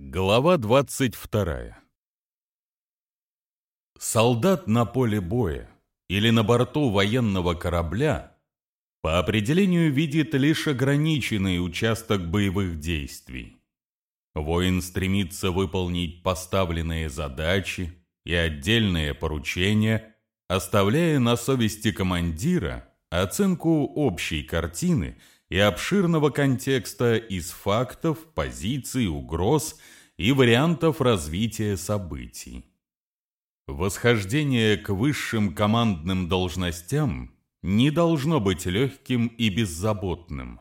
Глава 22 Солдат на поле боя или на борту военного корабля по определению видит лишь ограниченный участок боевых действий. Воин стремится выполнить поставленные задачи и отдельные поручения, оставляя на совести командира оценку общей картины и обширного контекста из фактов, позиций, угроз и вариантов развития событий. Восхождение к высшим командным должностям не должно быть легким и беззаботным,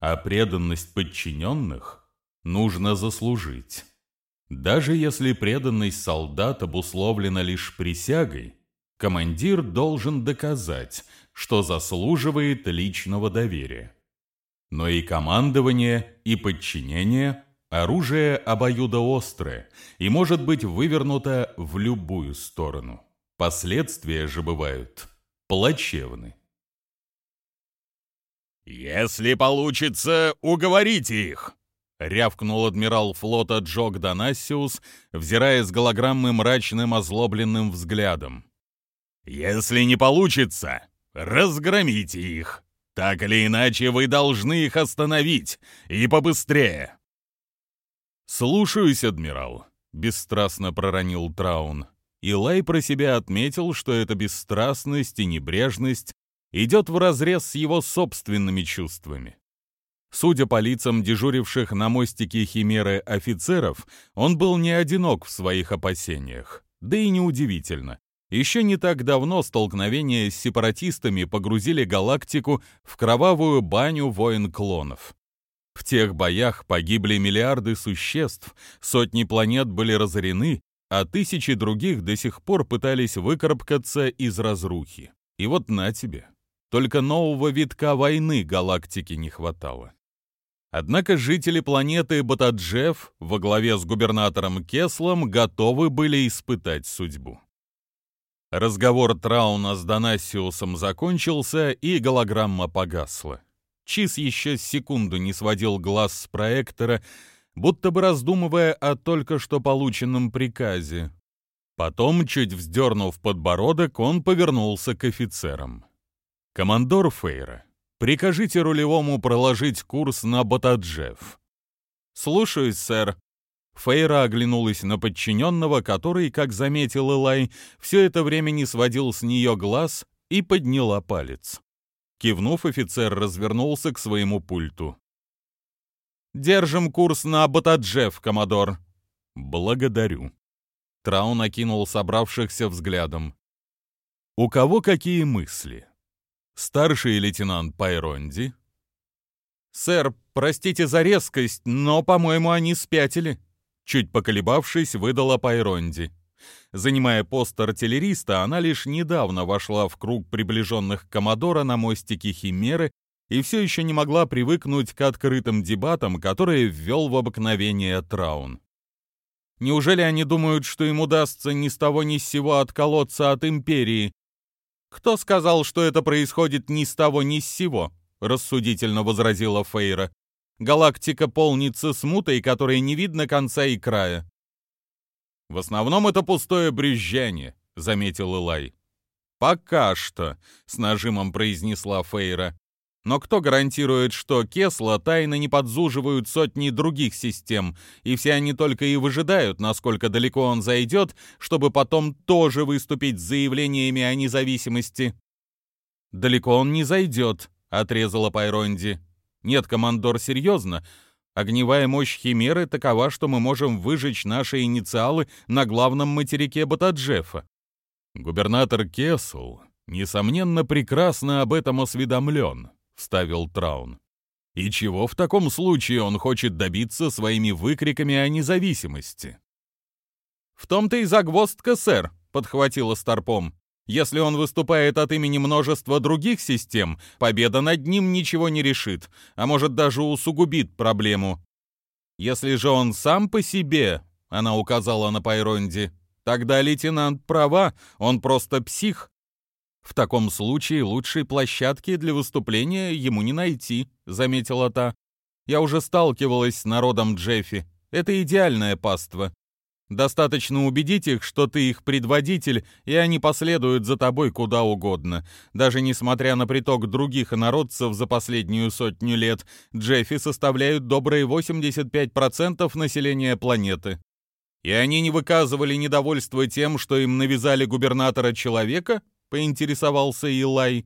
а преданность подчиненных нужно заслужить. Даже если преданность солдат обусловлена лишь присягой, командир должен доказать, что заслуживает личного доверия. Но и командование, и подчинение – оружие обоюдоострое и может быть вывернуто в любую сторону. Последствия же бывают плачевны. «Если получится, уговорите их!» — рявкнул адмирал флота Джок Донассиус, взирая с голограммы мрачным озлобленным взглядом. «Если не получится, разгромите их. Так или иначе, вы должны их остановить, и побыстрее!» «Слушаюсь, адмирал», — бесстрастно проронил Траун. Илай про себя отметил, что эта бесстрастность и небрежность идет вразрез с его собственными чувствами. Судя по лицам дежуривших на мостике Химеры офицеров, он был не одинок в своих опасениях. Да и неудивительно. Еще не так давно столкновения с сепаратистами погрузили галактику в кровавую баню воин-клонов. В тех боях погибли миллиарды существ, сотни планет были разорены, а тысячи других до сих пор пытались выкарабкаться из разрухи. И вот на тебе. Только нового витка войны галактики не хватало. Однако жители планеты Батаджев во главе с губернатором Кеслом готовы были испытать судьбу. Разговор Трауна с Донасиусом закончился, и голограмма погасла. Чиз еще секунду не сводил глаз с проектора, будто бы раздумывая о только что полученном приказе. Потом, чуть вздернув подбородок, он повернулся к офицерам. «Командор Фейра, прикажите рулевому проложить курс на Батаджев». «Слушаюсь, сэр». Фейра оглянулась на подчиненного, который, как заметил Элай, все это время не сводил с нее глаз и подняла палец. Кивнув, офицер развернулся к своему пульту. «Держим курс на Батаджев, коммодор». «Благодарю». Траун окинул собравшихся взглядом. «У кого какие мысли?» Старший лейтенант Пайронди. «Сэр, простите за резкость, но, по-моему, они спятили», чуть поколебавшись, выдала Пайронди. Занимая пост артиллериста, она лишь недавно вошла в круг приближенных Комодора на мостике Химеры и все еще не могла привыкнуть к открытым дебатам, которые ввел в обыкновение Траун. Неужели они думают, что им удастся ни с того ни с сего отколоться от Империи, «Кто сказал, что это происходит ни с того ни с сего?» — рассудительно возразила Фейра. «Галактика полнится смутой, которой не видно конца и края». «В основном это пустое брюзжание», — заметил Илай. «Пока что», — с нажимом произнесла Фейра. Но кто гарантирует, что Кесла тайно не подзуживают сотни других систем, и все они только и выжидают, насколько далеко он зайдет, чтобы потом тоже выступить с заявлениями о независимости? «Далеко он не зайдет», — отрезала Пайронди. «Нет, командор, серьезно. Огневая мощь Химеры такова, что мы можем выжечь наши инициалы на главном материке Батаджефа». Губернатор Кесл, несомненно, прекрасно об этом осведомлен вставил Траун. И чего в таком случае он хочет добиться своими выкриками о независимости? В том-то и загвоздка, сэр, подхватила Старпом. Если он выступает от имени множества других систем, победа над ним ничего не решит, а может даже усугубит проблему. Если же он сам по себе, она указала на Пайронди, тогда лейтенант права, он просто псих, «В таком случае лучшей площадки для выступления ему не найти», — заметила та. «Я уже сталкивалась с народом Джеффи. Это идеальная паства. Достаточно убедить их, что ты их предводитель, и они последуют за тобой куда угодно. Даже несмотря на приток других инородцев за последнюю сотню лет, Джеффи составляют добрые 85% населения планеты. И они не выказывали недовольства тем, что им навязали губернатора человека? Поинтересовался Илай.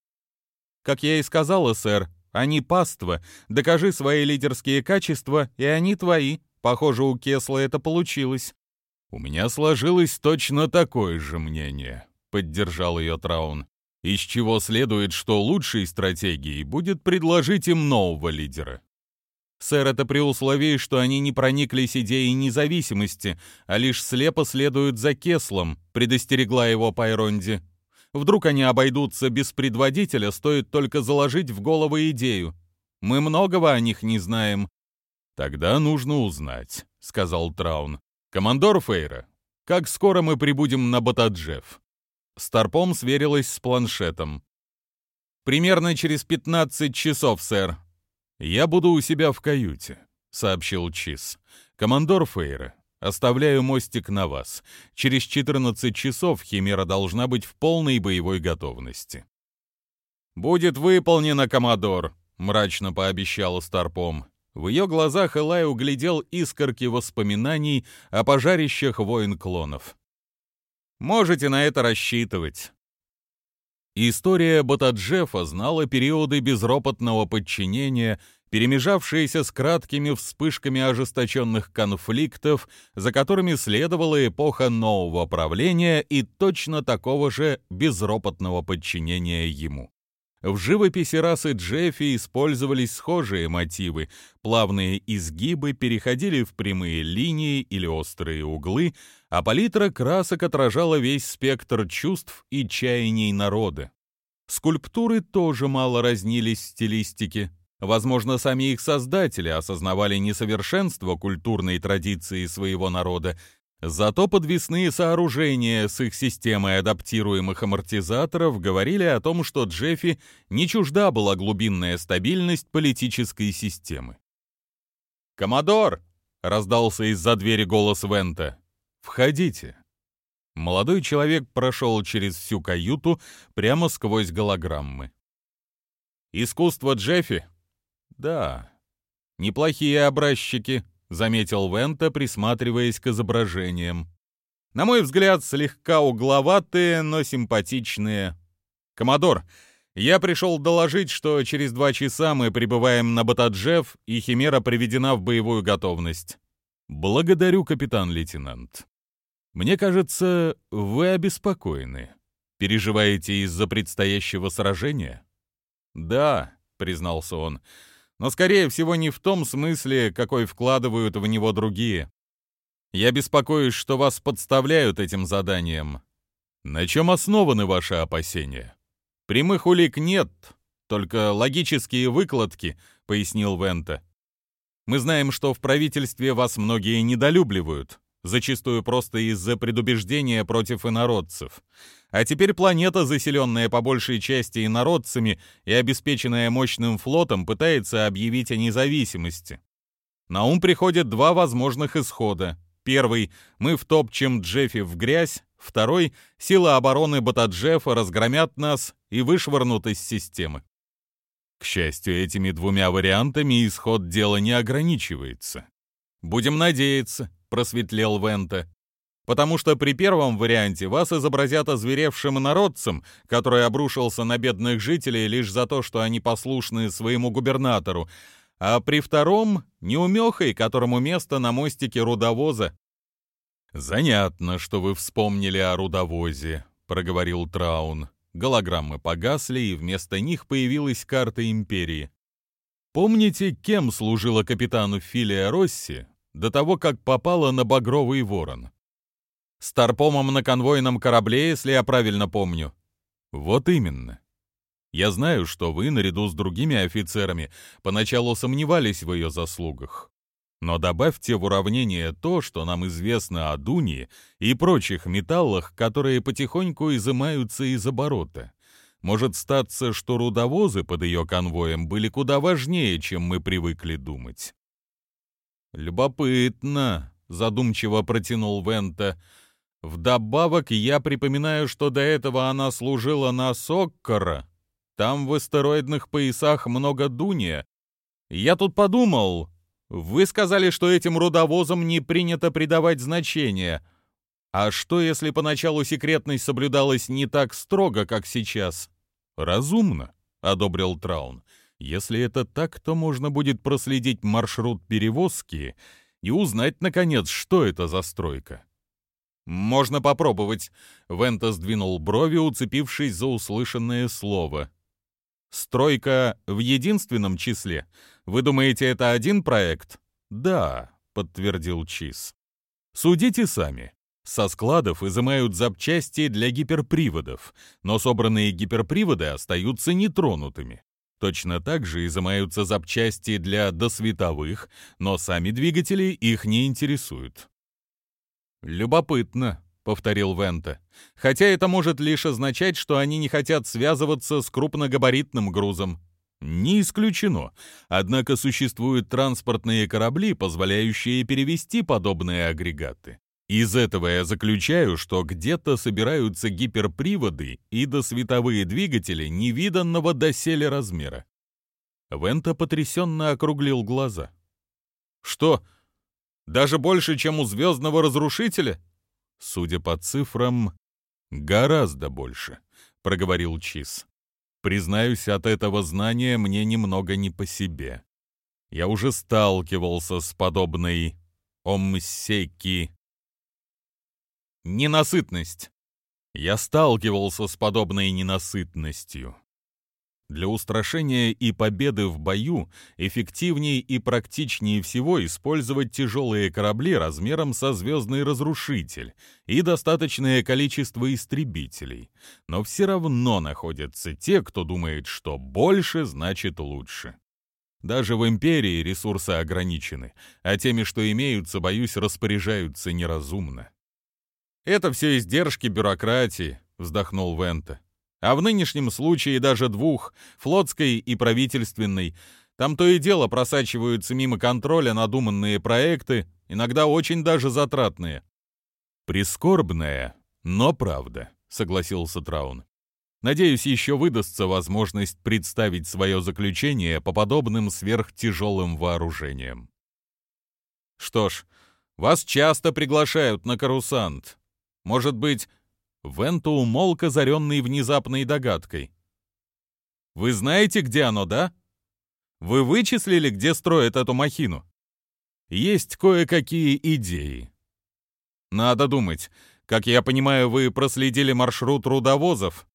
Как я и сказала, сэр, они паства. Докажи свои лидерские качества, и они твои. Похоже, у Кесла это получилось. «У меня сложилось точно такое же мнение», — поддержал ее Траун. «Из чего следует, что лучшей стратегией будет предложить им нового лидера». «Сэр, это при условии, что они не прониклись идеей независимости, а лишь слепо следуют за Кеслом», — предостерегла его Пайронди. «Вдруг они обойдутся без предводителя, стоит только заложить в голову идею. Мы многого о них не знаем». «Тогда нужно узнать», — сказал Траун. «Командор Фейра, как скоро мы прибудем на Батаджев?» Старпом сверилась с планшетом. «Примерно через 15 часов, сэр». «Я буду у себя в каюте», — сообщил Чиз. «Командор Фейра, оставляю мостик на вас. Через 14 часов Химера должна быть в полной боевой готовности». «Будет выполнено, командор», — мрачно пообещал Старпом. В ее глазах Элай углядел искорки воспоминаний о пожарищах воин-клонов. «Можете на это рассчитывать». История Батаджефа знала периоды безропотного подчинения, перемежавшиеся с краткими вспышками ожесточенных конфликтов, за которыми следовала эпоха нового правления и точно такого же безропотного подчинения ему. В живописи расы Джеффи использовались схожие мотивы. Плавные изгибы переходили в прямые линии или острые углы, а палитра красок отражала весь спектр чувств и чаяний народа. Скульптуры тоже мало разнились в стилистике. Возможно, сами их создатели осознавали несовершенство культурной традиции своего народа Зато подвесные сооружения с их системой адаптируемых амортизаторов говорили о том, что Джеффи не чужда была глубинная стабильность политической системы. «Коммодор!» — раздался из-за двери голос Вента. «Входите». Молодой человек прошел через всю каюту прямо сквозь голограммы. «Искусство Джеффи?» «Да. Неплохие образчики», заметил Вента, присматриваясь к изображениям. На мой взгляд, слегка угловатые, но симпатичные. Комодор, я пришел доложить, что через два часа мы прибываем на Батаджев, и Химера приведена в боевую готовность. Благодарю, капитан-лейтенант. Мне кажется, вы обеспокоены. Переживаете из-за предстоящего сражения? Да, признался он но, скорее всего, не в том смысле, какой вкладывают в него другие. Я беспокоюсь, что вас подставляют этим заданием. На чем основаны ваши опасения? Прямых улик нет, только логические выкладки, пояснил Вента. Мы знаем, что в правительстве вас многие недолюбливают, зачастую просто из-за предубеждения против инородцев. А теперь планета, заселенная по большей части инородцами и обеспеченная мощным флотом, пытается объявить о независимости. На ум приходят два возможных исхода. Первый — мы втопчем Джеффи в грязь. Второй — силы обороны Батаджефа разгромят нас и вышвырнут из системы. К счастью, этими двумя вариантами исход дела не ограничивается. «Будем надеяться», — просветлел Вента потому что при первом варианте вас изобразят озверевшим народцем, который обрушился на бедных жителей лишь за то, что они послушны своему губернатору, а при втором — неумехой, которому место на мостике рудовоза. «Занятно, что вы вспомнили о рудовозе», — проговорил Траун. Голограммы погасли, и вместо них появилась карта Империи. «Помните, кем служила капитану Филия Росси до того, как попала на Багровый Ворон?» Старпомом на конвойном корабле, если я правильно помню. Вот именно. Я знаю, что вы, наряду с другими офицерами, поначалу сомневались в ее заслугах. Но добавьте в уравнение то, что нам известно о Дуне и прочих металлах, которые потихоньку изымаются из оборота. Может статься, что рудовозы под ее конвоем были куда важнее, чем мы привыкли думать. Любопытно, задумчиво протянул Вента. Вдобавок я припоминаю, что до этого она служила на Соккара. Там в астероидных поясах много дуния. Я тут подумал, вы сказали, что этим рудовозам не принято придавать значения. А что, если поначалу секретность соблюдалась не так строго, как сейчас? Разумно, одобрил Траун. Если это так, то можно будет проследить маршрут перевозки и узнать, наконец, что это за стройка. «Можно попробовать», — Вента сдвинул брови, уцепившись за услышанное слово. «Стройка в единственном числе? Вы думаете, это один проект?» «Да», — подтвердил Чиз. «Судите сами. Со складов изымают запчасти для гиперприводов, но собранные гиперприводы остаются нетронутыми. Точно так же изымаются запчасти для досветовых, но сами двигатели их не интересуют. «Любопытно», — повторил Вента. «Хотя это может лишь означать, что они не хотят связываться с крупногабаритным грузом». Не исключено. Однако существуют транспортные корабли, позволяющие перевести подобные агрегаты. Из этого я заключаю, что где-то собираются гиперприводы и досветовые двигатели невиданного доселе размера. Вента потрясенно округлил глаза. «Что, даже больше, чем у звездного разрушителя?» «Судя по цифрам, гораздо больше», — проговорил Чиз. «Признаюсь, от этого знания мне немного не по себе. Я уже сталкивался с подобной омсеки Ненасытность. Я сталкивался с подобной ненасытностью. Для устрашения и победы в бою эффективнее и практичнее всего использовать тяжелые корабли размером со звездный разрушитель и достаточное количество истребителей. Но все равно находятся те, кто думает, что больше значит лучше. Даже в империи ресурсы ограничены, а теми, что имеются, боюсь, распоряжаются неразумно. «Это все издержки бюрократии», — вздохнул Вента. «А в нынешнем случае даже двух, флотской и правительственной. Там то и дело просачиваются мимо контроля надуманные проекты, иногда очень даже затратные». «Прискорбная, но правда», — согласился Траун. «Надеюсь, еще выдастся возможность представить свое заключение по подобным сверхтяжелым вооружениям». «Что ж, вас часто приглашают на карусант», может быть, Вента умолк, озаренный внезапной догадкой. «Вы знаете, где оно, да? Вы вычислили, где строят эту махину? Есть кое-какие идеи. Надо думать. Как я понимаю, вы проследили маршрут рудовозов?»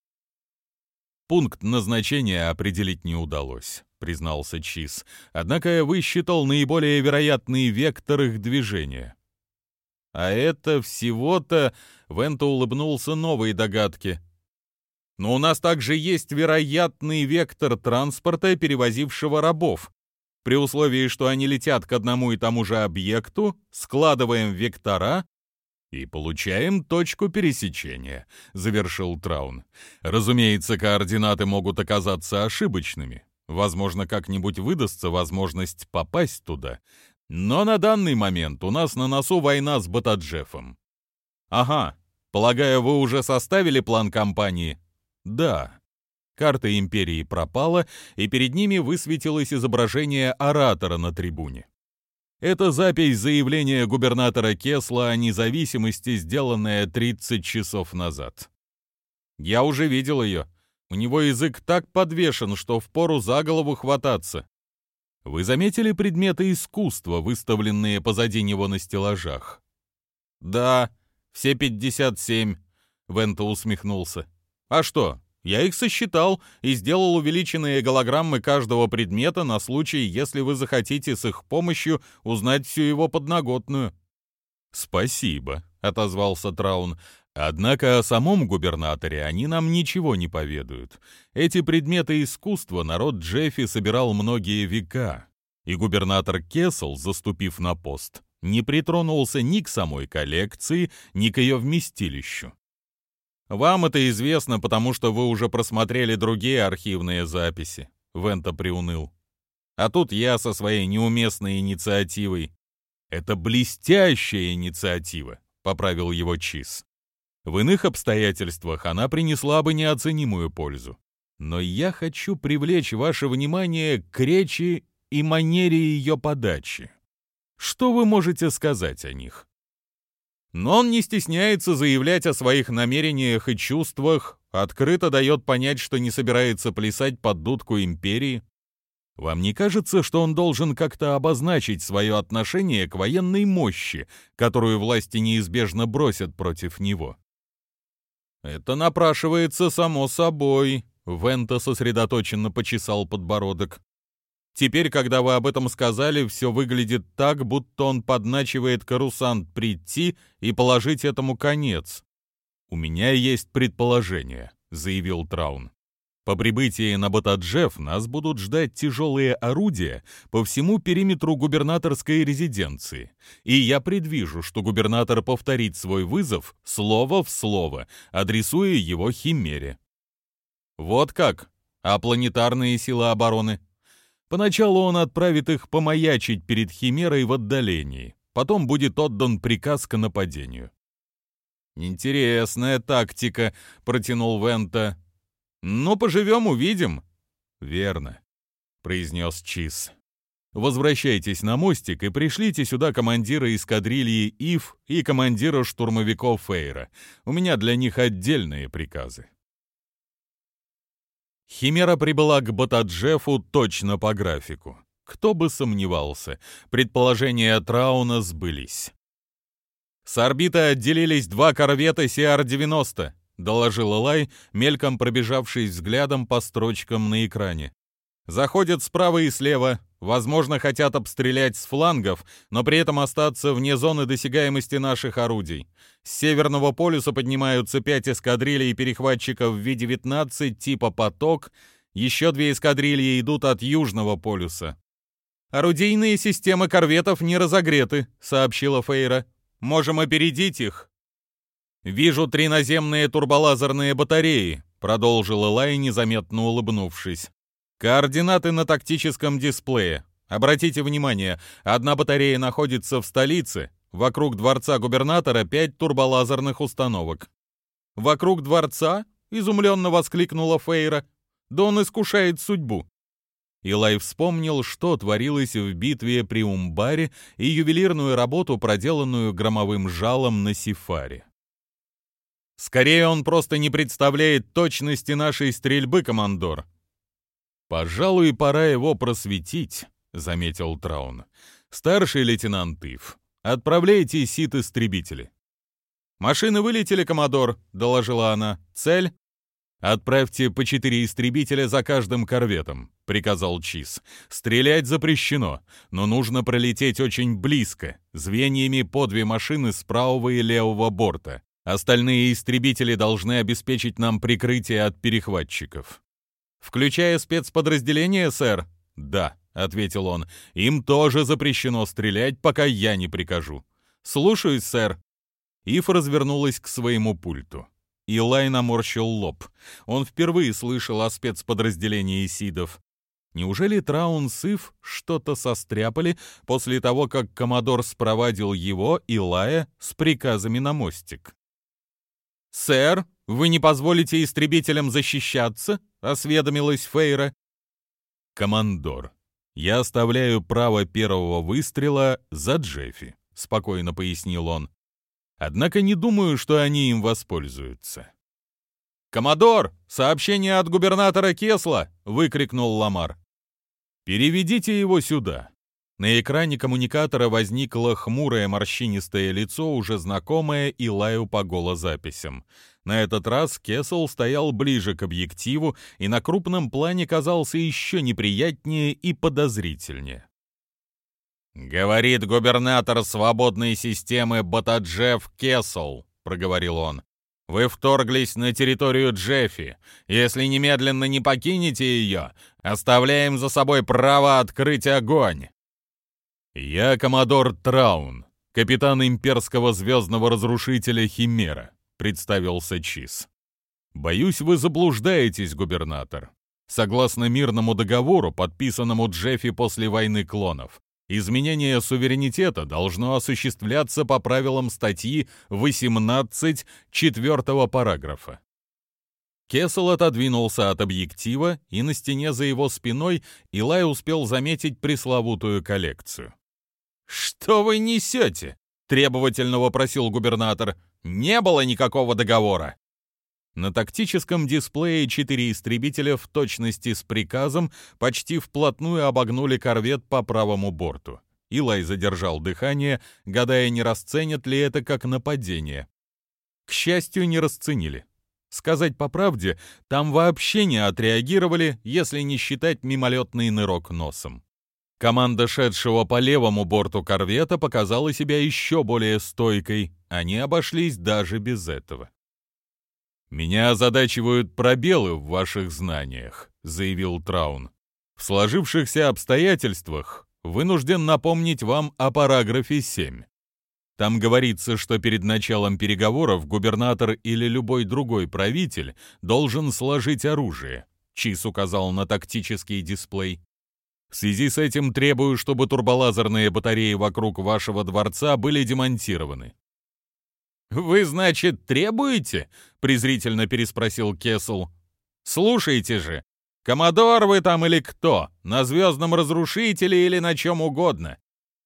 «Пункт назначения определить не удалось», — признался Чиз. «Однако я высчитал наиболее вероятный вектор их движения. А это всего-то... Вента улыбнулся новой догадке. Но у нас также есть вероятный вектор транспорта, перевозившего рабов. При условии, что они летят к одному и тому же объекту, складываем вектора и получаем точку пересечения, завершил Траун. Разумеется, координаты могут оказаться ошибочными. Возможно, как-нибудь выдастся возможность попасть туда, но на данный момент у нас на носу война с Батаджефом. Ага, полагаю, вы уже составили план кампании? Да. Карта империи пропала, и перед ними высветилось изображение оратора на трибуне. Это запись заявления губернатора Кесла о независимости, сделанная 30 часов назад. Я уже видел ее. У него язык так подвешен, что впору за голову хвататься. Вы заметили предметы искусства, выставленные позади него на стеллажах? Да, все 57, Вента усмехнулся. А что? Я их сосчитал и сделал увеличенные голограммы каждого предмета на случай, если вы захотите с их помощью узнать всю его подноготную. Спасибо, отозвался Траун. Однако о самом губернаторе они нам ничего не поведают. Эти предметы искусства народ Джеффи собирал многие века, и губернатор Кессел, заступив на пост, не притронулся ни к самой коллекции, ни к ее вместилищу. «Вам это известно, потому что вы уже просмотрели другие архивные записи», — Вента приуныл. «А тут я со своей неуместной инициативой. Это блестящая инициатива, поправил его Чиз. В иных обстоятельствах она принесла бы неоценимую пользу. Но я хочу привлечь ваше внимание к речи и манере ее подачи. Что вы можете сказать о них? Но он не стесняется заявлять о своих намерениях и чувствах, открыто дает понять, что не собирается плясать под дудку империи. Вам не кажется, что он должен как-то обозначить свое отношение к военной мощи, которую власти неизбежно бросят против него? Это напрашивается само собой, Вента сосредоточенно почесал подбородок. Теперь, когда вы об этом сказали, все выглядит так, будто он подначивает Карусант прийти и положить этому конец. «У меня есть предположение», — заявил Траун. «По прибытии на Батаджев нас будут ждать тяжелые орудия по всему периметру губернаторской резиденции, и я предвижу, что губернатор повторит свой вызов слово в слово, адресуя его Химере». «Вот как? А планетарные силы обороны?» Поначалу он отправит их помаячить перед Химерой в отдалении. Потом будет отдан приказ к нападению. «Интересная тактика», — протянул Вента. «Ну, поживем, увидим». «Верно», — произнес Чиз. «Возвращайтесь на мостик и пришлите сюда командира эскадрильи Ив и командира штурмовиков Фейра. У меня для них отдельные приказы». Химера прибыла к Батаджефу точно по графику. Кто бы сомневался, предположения Трауна сбылись. «С орбиты отделились два корвета CR-90», — доложил Элай, мельком пробежавшись взглядом по строчкам на экране. «Заходят справа и слева, возможно, хотят обстрелять с флангов, но при этом остаться вне зоны досягаемости наших орудий. С Северного полюса поднимаются пять эскадрилей перехватчиков V-19 типа «Поток», еще две эскадрильи идут от Южного полюса. «Орудийные системы корветов не разогреты», — сообщила Фейра. «Можем опередить их». «Вижу три наземные турболазерные батареи», — продолжил Элай, незаметно улыбнувшись. «Координаты на тактическом дисплее. Обратите внимание, одна батарея находится в столице, Вокруг дворца губернатора пять турболазерных установок. «Вокруг дворца?» — изумленно воскликнула Фейра. «Да он искушает судьбу». Илай вспомнил, что творилось в битве при Умбаре и ювелирную работу, проделанную громовым жалом на Сифаре. «Скорее он просто не представляет точности нашей стрельбы, командор». «Пожалуй, пора его просветить», — заметил Траун. «Старший лейтенант Ив, Отправляйте сит-истребители». «Машины вылетели, Коммодор», — доложила она. «Цель?» «Отправьте по четыре истребителя за каждым корветом», — приказал Чиз. «Стрелять запрещено, но нужно пролететь очень близко, звеньями по две машины с правого и левого борта. Остальные истребители должны обеспечить нам прикрытие от перехватчиков». «Включая спецподразделение, сэр?» «Да», ответил он. «Им тоже запрещено стрелять, пока я не прикажу». «Слушаюсь, сэр». Ив развернулась к своему пульту. Илай наморщил лоб. Он впервые слышал о спецподразделении сидов. Неужели Траун с Ив что-то состряпали после того, как Комодор спровадил его, Илая, с приказами на мостик? «Сэр, вы не позволите истребителям защищаться?» — осведомилась Фейра. «Командор, «Я оставляю право первого выстрела за Джеффи», — спокойно пояснил он. «Однако не думаю, что они им воспользуются». «Коммодор, сообщение от губернатора Кесла!» — выкрикнул Ламар. «Переведите его сюда». На экране коммуникатора возникло хмурое морщинистое лицо, уже знакомое Илаю по голозаписям. На этот раз Кессел стоял ближе к объективу и на крупном плане казался еще неприятнее и подозрительнее. «Говорит губернатор свободной системы Батаджев Кессел», — проговорил он. «Вы вторглись на территорию Джеффи. Если немедленно не покинете ее, оставляем за собой право открыть огонь». «Я коммодор Траун, капитан имперского звездного разрушителя Химера», — представился Чиз. «Боюсь, вы заблуждаетесь, губернатор. Согласно мирному договору, подписанному Джеффи после войны клонов, Изменение суверенитета должно осуществляться по правилам статьи 18 четвертого параграфа. Кессел отодвинулся от объектива, и на стене за его спиной Илай успел заметить пресловутую коллекцию. «Что вы несете?» — требовательно вопросил губернатор. «Не было никакого договора». На тактическом дисплее четыре истребителя в точности с приказом почти вплотную обогнули корвет по правому борту. Илай задержал дыхание, гадая, не расценят ли это как нападение. К счастью, не расценили. Сказать по правде, там вообще не отреагировали, если не считать мимолетный нырок носом. Команда, шедшего по левому борту корвета, показала себя еще более стойкой. Они обошлись даже без этого. «Меня озадачивают пробелы в ваших знаниях», — заявил Траун. «В сложившихся обстоятельствах вынужден напомнить вам о параграфе 7. Там говорится, что перед началом переговоров губернатор или любой другой правитель должен сложить оружие. Чиз указал на тактический дисплей. В связи с этим требую, чтобы турболазерные батареи вокруг вашего дворца были демонтированы. «Вы, значит, требуете?» — презрительно переспросил Кессел. «Слушайте же, коммодор вы там или кто, на звездном разрушителе или на чем угодно.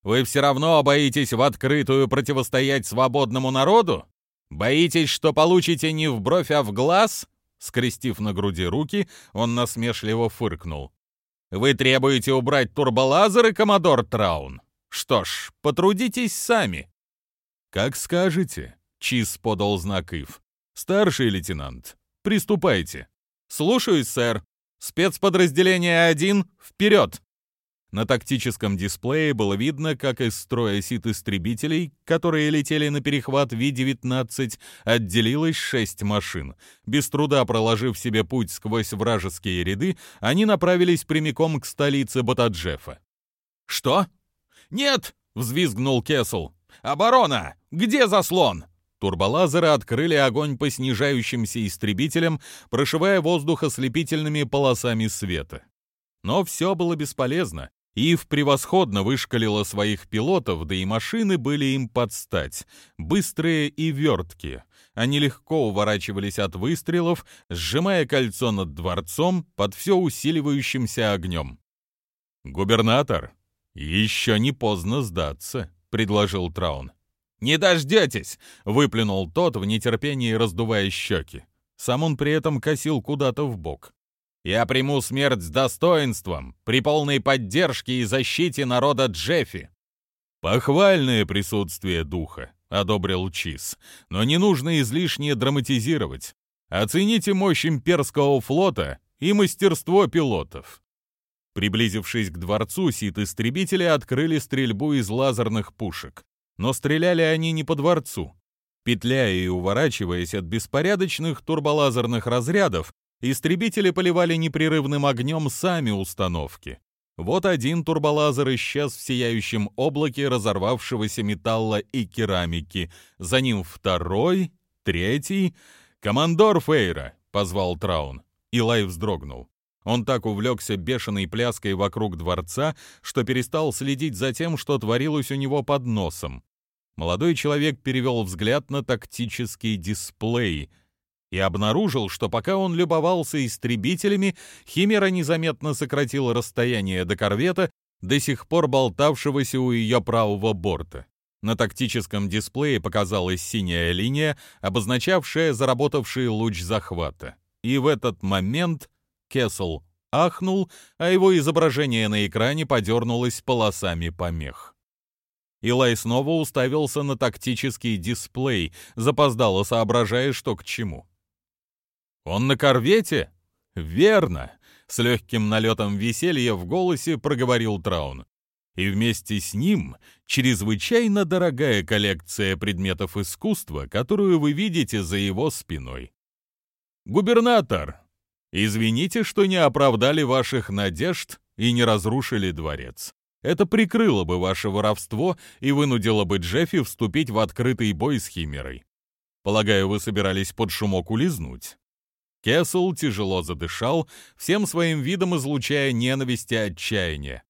Вы все равно боитесь в открытую противостоять свободному народу? Боитесь, что получите не в бровь, а в глаз?» Скрестив на груди руки, он насмешливо фыркнул. «Вы требуете убрать турболазеры, коммодор Траун? Что ж, потрудитесь сами». «Как скажете», — Чиз подал знак Ив. «Старший лейтенант, приступайте». «Слушаюсь, сэр. Спецподразделение 1, вперед!» На тактическом дисплее было видно, как из строя сит-истребителей, которые летели на перехват Ви-19, отделилось шесть машин. Без труда проложив себе путь сквозь вражеские ряды, они направились прямиком к столице Батаджефа. «Что?» «Нет!» — взвизгнул Кессел. «Оборона! Где заслон?» Турболазеры открыли огонь по снижающимся истребителям, прошивая воздух ослепительными полосами света. Но все было бесполезно. Ив превосходно вышкалила своих пилотов, да и машины были им под стать, быстрые и верткие. Они легко уворачивались от выстрелов, сжимая кольцо над дворцом под все усиливающимся огнем. «Губернатор, еще не поздно сдаться», — предложил Траун. «Не дождетесь!» — выплюнул тот в нетерпении, раздувая щеки. Сам он при этом косил куда-то в бок. Я приму смерть с достоинством, при полной поддержке и защите народа Джеффи. Похвальное присутствие духа, одобрил Чиз, но не нужно излишне драматизировать. Оцените мощь имперского флота и мастерство пилотов. Приблизившись к дворцу, сит-истребители открыли стрельбу из лазерных пушек. Но стреляли они не по дворцу. Петляя и уворачиваясь от беспорядочных турболазерных разрядов, Истребители поливали непрерывным огнем сами установки. Вот один турболазер исчез в сияющем облаке разорвавшегося металла и керамики. За ним второй, третий. «Командор Фейра!» — позвал Траун. Илай вздрогнул. Он так увлекся бешеной пляской вокруг дворца, что перестал следить за тем, что творилось у него под носом. Молодой человек перевел взгляд на тактический дисплей — и обнаружил, что пока он любовался истребителями, Химера незаметно сократила расстояние до корвета, до сих пор болтавшегося у ее правого борта. На тактическом дисплее показалась синяя линия, обозначавшая заработавший луч захвата. И в этот момент Кессел ахнул, а его изображение на экране подернулось полосами помех. Илай снова уставился на тактический дисплей, запоздало соображая, что к чему. «Он на корвете?» «Верно!» — с легким налетом веселья в голосе проговорил Траун. «И вместе с ним чрезвычайно дорогая коллекция предметов искусства, которую вы видите за его спиной. Губернатор, извините, что не оправдали ваших надежд и не разрушили дворец. Это прикрыло бы ваше воровство и вынудило бы Джеффи вступить в открытый бой с Химерой. Полагаю, вы собирались под шумок улизнуть. Кессел тяжело задышал, всем своим видом излучая ненависть и отчаяние.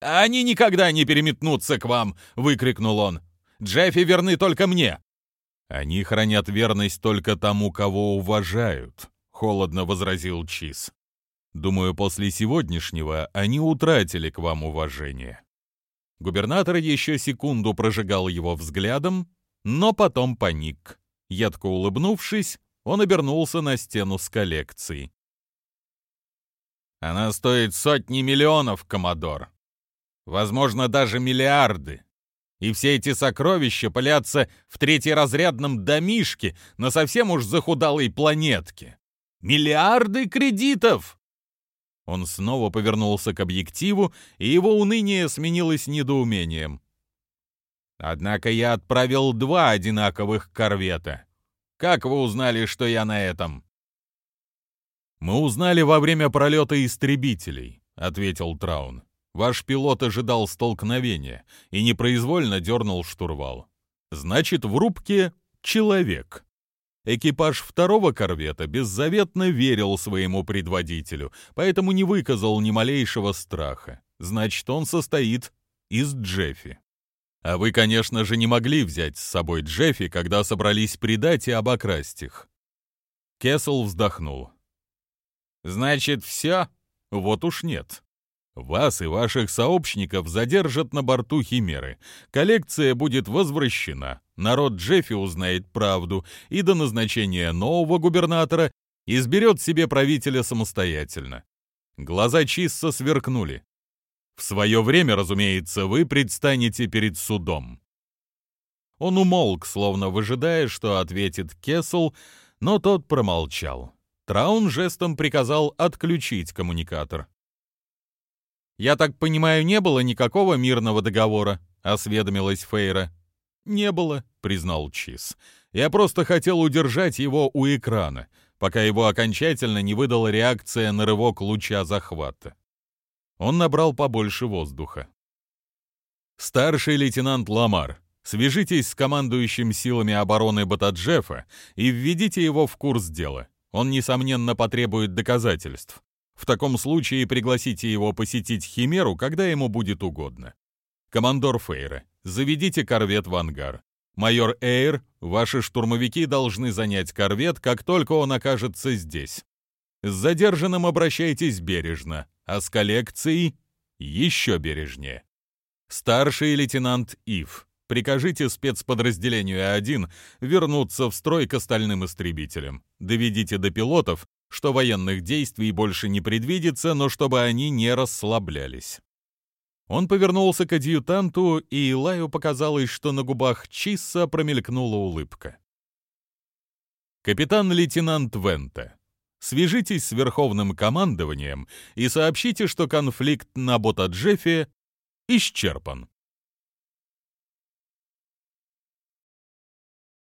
«Они никогда не переметнутся к вам!» — выкрикнул он. «Джеффи верны только мне!» «Они хранят верность только тому, кого уважают», — холодно возразил Чиз. «Думаю, после сегодняшнего они утратили к вам уважение». Губернатор еще секунду прожигал его взглядом, но потом паник. Едко улыбнувшись, он обернулся на стену с коллекцией. «Она стоит сотни миллионов, Комодор возможно, даже миллиарды. И все эти сокровища пылятся в третьеразрядном домишке на совсем уж захудалой планетке. Миллиарды кредитов! Он снова повернулся к объективу, и его уныние сменилось недоумением. Однако я отправил два одинаковых корвета. Как вы узнали, что я на этом? Мы узнали во время пролета истребителей, ответил Траун. Ваш пилот ожидал столкновения и непроизвольно дернул штурвал. Значит, в рубке человек. Экипаж второго корвета беззаветно верил своему предводителю, поэтому не выказал ни малейшего страха. Значит, он состоит из Джеффи. А вы, конечно же, не могли взять с собой Джеффи, когда собрались предать и обокрасть их. Кессел вздохнул. «Значит, все?» «Вот уж нет. Вас и ваших сообщников задержат на борту Химеры. Коллекция будет возвращена. Народ Джеффи узнает правду и до назначения нового губернатора изберет себе правителя самостоятельно. Глаза Чисса сверкнули. Свое время, разумеется, вы предстанете перед судом. Он умолк, словно выжидая, что ответит Кессел, но тот промолчал. Траун жестом приказал отключить коммуникатор. «Я так понимаю, не было никакого мирного договора?» — осведомилась Фейра. «Не было», — признал Чиз. «Я просто хотел удержать его у экрана, пока его окончательно не выдала реакция на рывок луча захвата». Он набрал побольше воздуха. «Старший лейтенант Ламар, свяжитесь с командующим силами обороны Батаджефа и введите его в курс дела. Он, несомненно, потребует доказательств. В таком случае пригласите его посетить Химеру, когда ему будет угодно. Командор Фейра, заведите корвет в ангар. Майор Эйр, ваши штурмовики должны занять корвет, как только он окажется здесь. С задержанным обращайтесь бережно, а с коллекцией еще бережнее. Старший лейтенант Ив, прикажите спецподразделению А1 вернуться в строй к остальным истребителям. Доведите до пилотов, что военных действий больше не предвидится, но чтобы они не расслаблялись. Он повернулся к адъютанту, и Илаю показалось, что на губах Чисса промелькнула улыбка. «Капитан-лейтенант Вента, свяжитесь с Верховным командованием и сообщите, что конфликт на Ботаджефе исчерпан».